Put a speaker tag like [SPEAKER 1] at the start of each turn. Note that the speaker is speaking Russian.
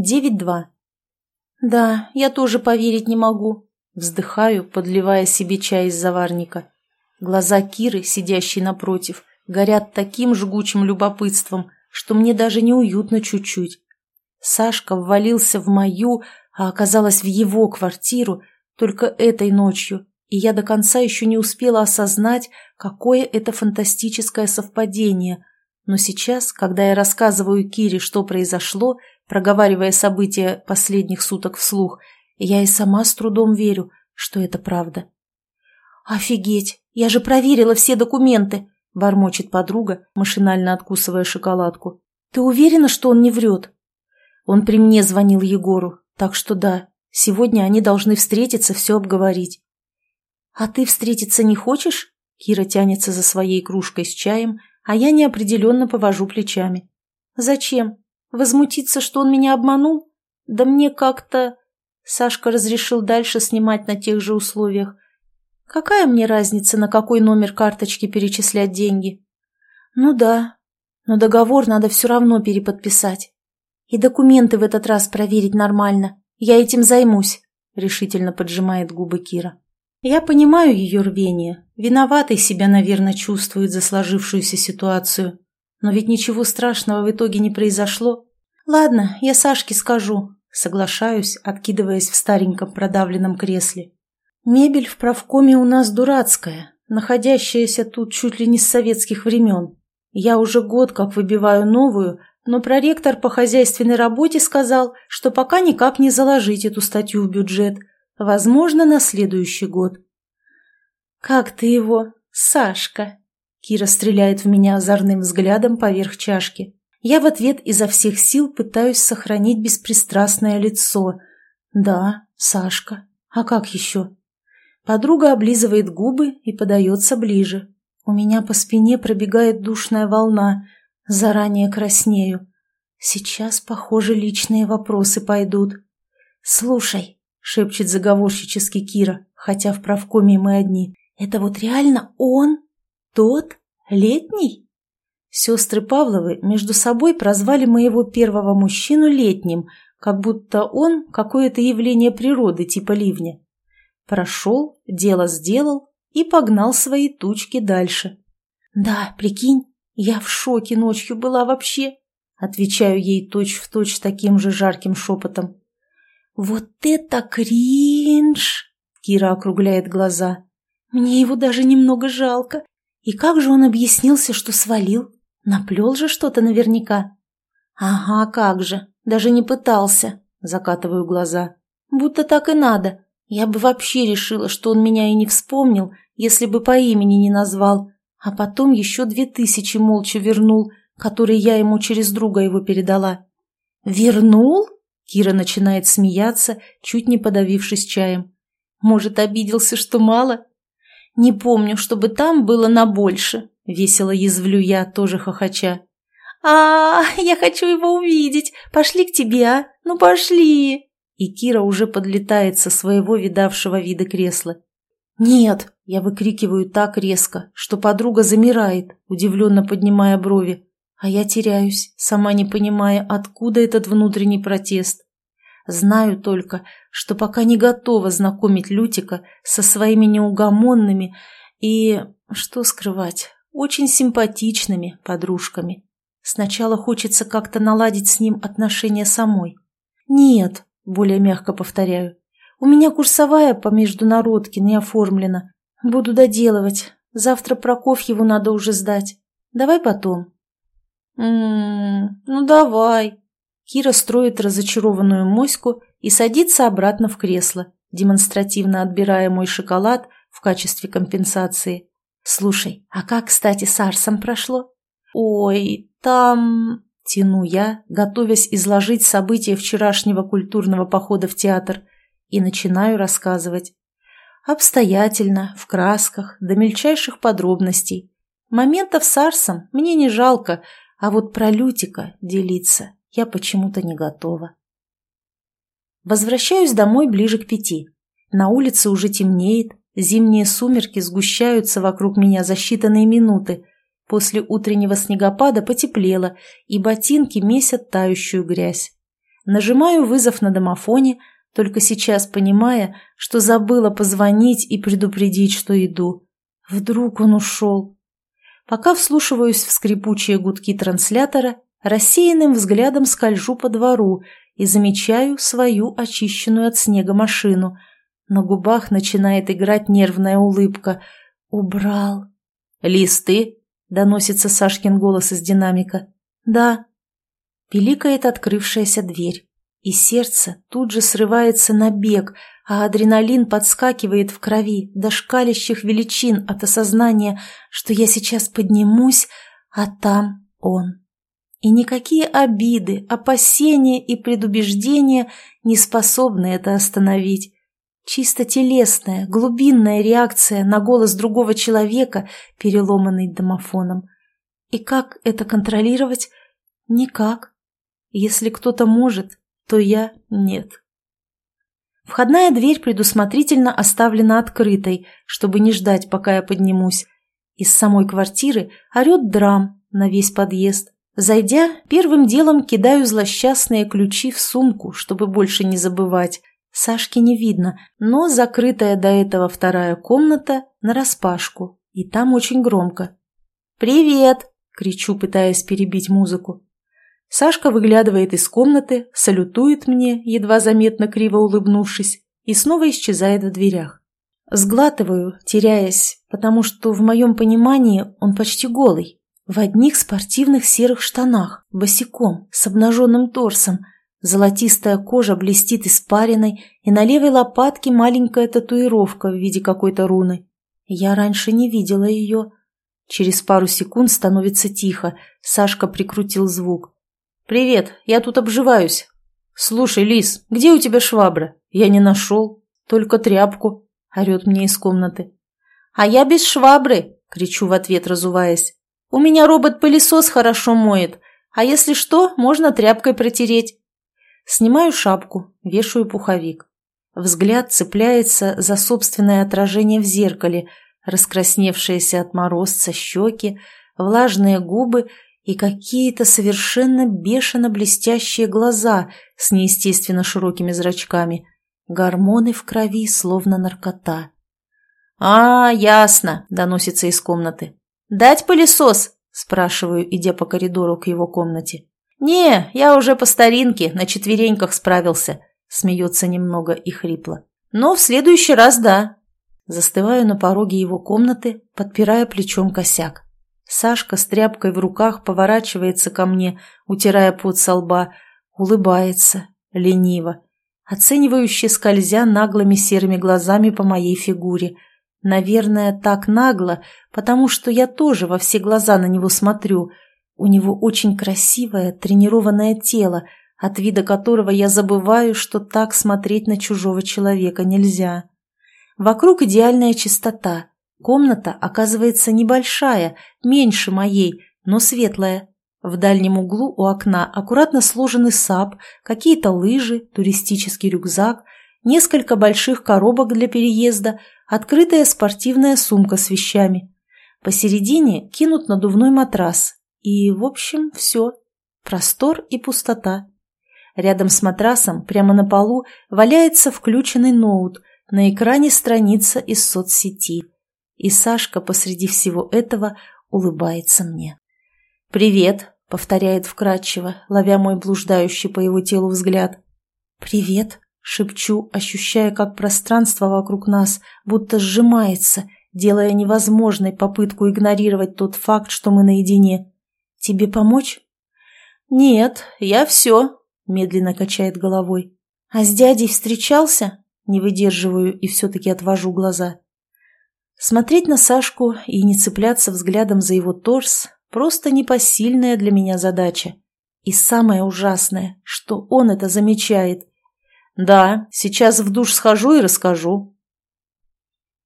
[SPEAKER 1] 9-2. Да, я тоже поверить не могу. Вздыхаю, подливая себе чай из заварника. Глаза Киры, сидящей напротив, горят таким жгучим любопытством, что мне даже неуютно чуть-чуть. Сашка ввалился в мою, а оказалось в его квартиру только этой ночью, и я до конца еще не успела осознать, какое это фантастическое совпадение. Но сейчас, когда я рассказываю Кире, что произошло, проговаривая события последних суток вслух, я и сама с трудом верю, что это правда. «Офигеть! Я же проверила все документы!» — бормочет подруга, машинально откусывая шоколадку. «Ты уверена, что он не врет?» Он при мне звонил Егору, так что да, сегодня они должны встретиться, все обговорить. «А ты встретиться не хочешь?» Кира тянется за своей кружкой с чаем, а я неопределенно повожу плечами. «Зачем? Возмутиться, что он меня обманул? Да мне как-то...» Сашка разрешил дальше снимать на тех же условиях. «Какая мне разница, на какой номер карточки перечислять деньги?» «Ну да, но договор надо все равно переподписать. И документы в этот раз проверить нормально. Я этим займусь», — решительно поджимает губы Кира. Я понимаю ее рвение. Виноватой себя, наверное, чувствует за сложившуюся ситуацию. Но ведь ничего страшного в итоге не произошло. Ладно, я Сашке скажу. Соглашаюсь, откидываясь в стареньком продавленном кресле. Мебель в правкоме у нас дурацкая, находящаяся тут чуть ли не с советских времен. Я уже год как выбиваю новую, но проректор по хозяйственной работе сказал, что пока никак не заложить эту статью в бюджет – Возможно, на следующий год. «Как ты его, Сашка?» Кира стреляет в меня озорным взглядом поверх чашки. Я в ответ изо всех сил пытаюсь сохранить беспристрастное лицо. «Да, Сашка. А как еще?» Подруга облизывает губы и подается ближе. У меня по спине пробегает душная волна. Заранее краснею. Сейчас, похоже, личные вопросы пойдут. «Слушай, — шепчет заговорщически Кира, хотя в правкоме мы одни. «Это вот реально он? Тот? Летний?» Сестры Павловы между собой прозвали моего первого мужчину летним, как будто он какое-то явление природы типа ливня. Прошел, дело сделал и погнал свои тучки дальше. «Да, прикинь, я в шоке ночью была вообще», — отвечаю ей точь-в-точь точь таким же жарким шепотом. «Вот это кринж!» — Кира округляет глаза. «Мне его даже немного жалко. И как же он объяснился, что свалил? Наплел же что-то наверняка». «Ага, как же. Даже не пытался», — закатываю глаза. «Будто так и надо. Я бы вообще решила, что он меня и не вспомнил, если бы по имени не назвал, а потом еще две тысячи молча вернул, которые я ему через друга его передала». «Вернул?» Кира начинает смеяться, чуть не подавившись чаем. Может, обиделся, что мало? Не помню, чтобы там было на больше. Весело язвлю я, тоже хохоча. А, -а, а я хочу его увидеть. Пошли к тебе, а? Ну, пошли!» И Кира уже подлетает со своего видавшего вида кресла. «Нет!» – я выкрикиваю так резко, что подруга замирает, удивленно поднимая брови. А я теряюсь, сама не понимая, откуда этот внутренний протест. Знаю только, что пока не готова знакомить Лютика со своими неугомонными и, что скрывать, очень симпатичными подружками. Сначала хочется как-то наладить с ним отношения самой. «Нет», — более мягко повторяю, — «у меня курсовая по международке не оформлена. Буду доделывать. Завтра Прокофьеву надо уже сдать. Давай потом». «М-м, ну давай». Кира строит разочарованную моську и садится обратно в кресло, демонстративно отбирая мой шоколад в качестве компенсации. «Слушай, а как, кстати, с Арсом прошло?» «Ой, там...» — тяну я, готовясь изложить события вчерашнего культурного похода в театр, и начинаю рассказывать. Обстоятельно, в красках, до мельчайших подробностей. Моментов с Арсом мне не жалко, а вот про Лютика делиться я почему-то не готова. Возвращаюсь домой ближе к пяти. На улице уже темнеет, зимние сумерки сгущаются вокруг меня за считанные минуты. После утреннего снегопада потеплело, и ботинки месят тающую грязь. Нажимаю вызов на домофоне, только сейчас понимая, что забыла позвонить и предупредить, что иду. Вдруг он ушел. Пока вслушиваюсь в скрипучие гудки транслятора, рассеянным взглядом скольжу по двору и замечаю свою очищенную от снега машину. На губах начинает играть нервная улыбка. «Убрал». «Лиз, ты?» — доносится Сашкин голос из динамика. «Да». Пиликает открывшаяся дверь, и сердце тут же срывается на бег, а адреналин подскакивает в крови до шкалящих величин от осознания, что я сейчас поднимусь, а там он. И никакие обиды, опасения и предубеждения не способны это остановить. Чисто телесная, глубинная реакция на голос другого человека, переломанный домофоном. И как это контролировать? Никак. Если кто-то может, то я нет. Входная дверь предусмотрительно оставлена открытой, чтобы не ждать, пока я поднимусь. Из самой квартиры орет драм на весь подъезд. Зайдя, первым делом кидаю злосчастные ключи в сумку, чтобы больше не забывать. Сашки не видно, но закрытая до этого вторая комната нараспашку, и там очень громко. «Привет!» — кричу, пытаясь перебить музыку. Сашка выглядывает из комнаты, салютует мне, едва заметно криво улыбнувшись, и снова исчезает в дверях. Сглатываю, теряясь, потому что в моем понимании он почти голый, в одних спортивных серых штанах, босиком, с обнаженным торсом, золотистая кожа блестит испариной, и на левой лопатке маленькая татуировка в виде какой-то руны. Я раньше не видела ее. Через пару секунд становится тихо, Сашка прикрутил звук. «Привет, я тут обживаюсь. Слушай, Лис, где у тебя швабра? Я не нашел. Только тряпку», — орет мне из комнаты. «А я без швабры», — кричу в ответ, разуваясь. «У меня робот-пылесос хорошо моет, а если что, можно тряпкой протереть». Снимаю шапку, вешаю пуховик. Взгляд цепляется за собственное отражение в зеркале, раскрасневшиеся от морозца щеки, влажные губы и какие-то совершенно бешено блестящие глаза с неестественно широкими зрачками. Гормоны в крови, словно наркота. «А, ясно», — доносится из комнаты. «Дать пылесос?» — спрашиваю, идя по коридору к его комнате. «Не, я уже по старинке, на четвереньках справился», — смеется немного и хрипло. «Но в следующий раз да». Застываю на пороге его комнаты, подпирая плечом косяк. Сашка с тряпкой в руках поворачивается ко мне, утирая пот со лба, улыбается, лениво, оценивающе скользя наглыми серыми глазами по моей фигуре. Наверное, так нагло, потому что я тоже во все глаза на него смотрю. У него очень красивое, тренированное тело, от вида которого я забываю, что так смотреть на чужого человека нельзя. Вокруг идеальная чистота, Комната оказывается небольшая, меньше моей, но светлая. В дальнем углу у окна аккуратно сложены сап, какие-то лыжи, туристический рюкзак, несколько больших коробок для переезда, открытая спортивная сумка с вещами. Посередине кинут надувной матрас. И, в общем, все. Простор и пустота. Рядом с матрасом, прямо на полу, валяется включенный ноут, на экране страница из соцсети – и Сашка посреди всего этого улыбается мне. «Привет», — повторяет вкратчиво, ловя мой блуждающий по его телу взгляд. «Привет», — шепчу, ощущая, как пространство вокруг нас будто сжимается, делая невозможной попытку игнорировать тот факт, что мы наедине. «Тебе помочь?» «Нет, я все», — медленно качает головой. «А с дядей встречался?» Не выдерживаю и все-таки отвожу глаза. Смотреть на Сашку и не цепляться взглядом за его торс – просто непосильная для меня задача. И самое ужасное, что он это замечает. «Да, сейчас в душ схожу и расскажу»,